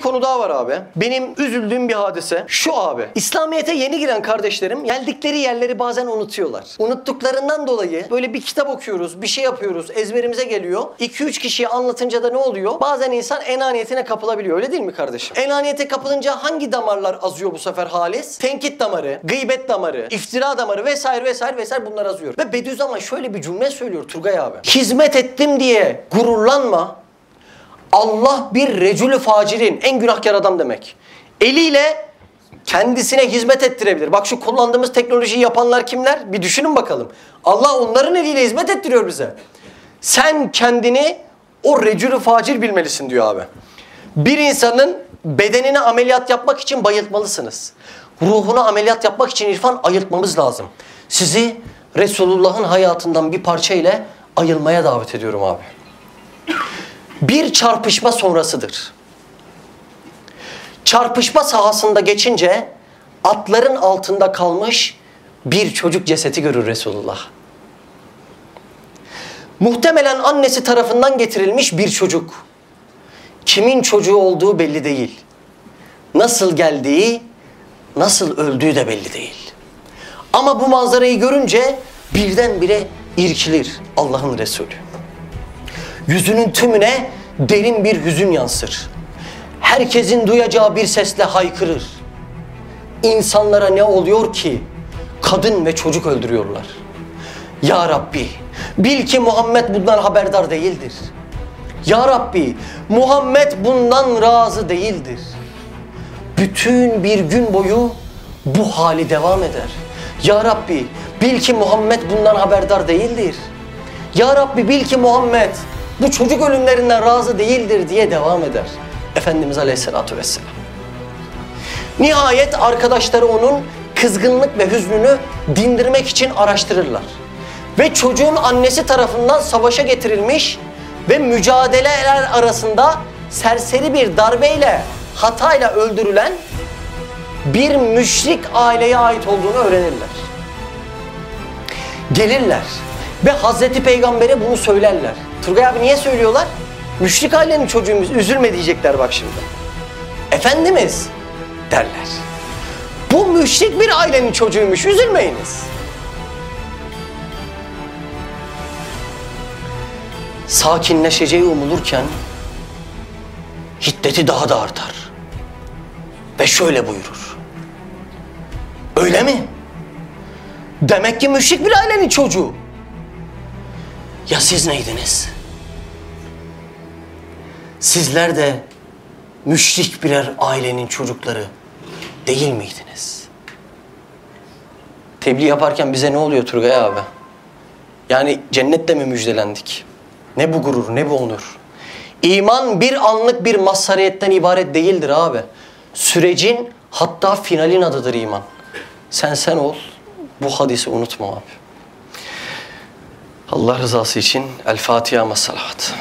Bir konu daha var abi. Benim üzüldüğüm bir hadise şu abi. İslamiyet'e yeni giren kardeşlerim geldikleri yerleri bazen unutuyorlar. Unuttuklarından dolayı böyle bir kitap okuyoruz, bir şey yapıyoruz, ezberimize geliyor. 2-3 kişiye anlatınca da ne oluyor? Bazen insan enaniyetine kapılabiliyor. Öyle değil mi kardeşim? Enaniyete kapılınca hangi damarlar azıyor bu sefer halis? Tenkit damarı, gıybet damarı, iftira damarı vesaire vesaire vesaire bunlar azıyor. Ve Bediüzzaman şöyle bir cümle söylüyor Turgay abi. Hizmet ettim diye gururlanma. Allah bir recülü facirin en günahkar adam demek. Eliyle kendisine hizmet ettirebilir. Bak şu kullandığımız teknolojiyi yapanlar kimler? Bir düşünün bakalım. Allah onların eliyle hizmet ettiriyor bize. Sen kendini o recülü facir bilmelisin diyor abi. Bir insanın bedenine ameliyat yapmak için bayıltmalısınız. Ruhuna ameliyat yapmak için irfan ayıltmamız lazım. Sizi Resulullah'ın hayatından bir parça ile ayılmaya davet ediyorum abi. Bir çarpışma sonrasıdır. Çarpışma sahasında geçince atların altında kalmış bir çocuk cesedi görür Resulullah. Muhtemelen annesi tarafından getirilmiş bir çocuk. Kimin çocuğu olduğu belli değil. Nasıl geldiği, nasıl öldüğü de belli değil. Ama bu manzarayı görünce birdenbire irkilir Allah'ın Resulü. Yüzünün tümüne derin bir hüzün yansır. Herkesin duyacağı bir sesle haykırır. İnsanlara ne oluyor ki? Kadın ve çocuk öldürüyorlar. Ya Rabbi, bil ki Muhammed bundan haberdar değildir. Ya Rabbi, Muhammed bundan razı değildir. Bütün bir gün boyu bu hali devam eder. Ya Rabbi, bil ki Muhammed bundan haberdar değildir. Ya Rabbi bil ki Muhammed bu çocuk ölümlerinden razı değildir diye devam eder. Efendimiz Aleyhisselatü Vesselam. Nihayet arkadaşları onun kızgınlık ve hüznünü dindirmek için araştırırlar. Ve çocuğun annesi tarafından savaşa getirilmiş ve mücadeleler arasında serseri bir darbeyle, hatayla öldürülen bir müşrik aileye ait olduğunu öğrenirler. Gelirler ve Hazreti Peygamber'e bunu söylerler. Turgay abi niye söylüyorlar? Müşrik ailenin çocuğumuz üzülme diyecekler bak şimdi. Efendimiz derler. Bu müşrik bir ailenin çocuğuymuş üzülmeyiniz. Sakinleşeceği umulurken hiddeti daha da artar. Ve şöyle buyurur. Öyle mi? Demek ki müşrik bir ailenin çocuğu. Ya siz neydiniz? Sizler de müşrik birer ailenin çocukları değil miydiniz? Tebliğ yaparken bize ne oluyor Turgay abi? Yani cennette mi müjdelendik? Ne bu gurur, ne bu onur? İman bir anlık bir mazhariyetten ibaret değildir abi. Sürecin hatta finalin adıdır iman. Sen sen ol, bu hadisi unutma abi. Allah rızası için El Fatiha Masalahat.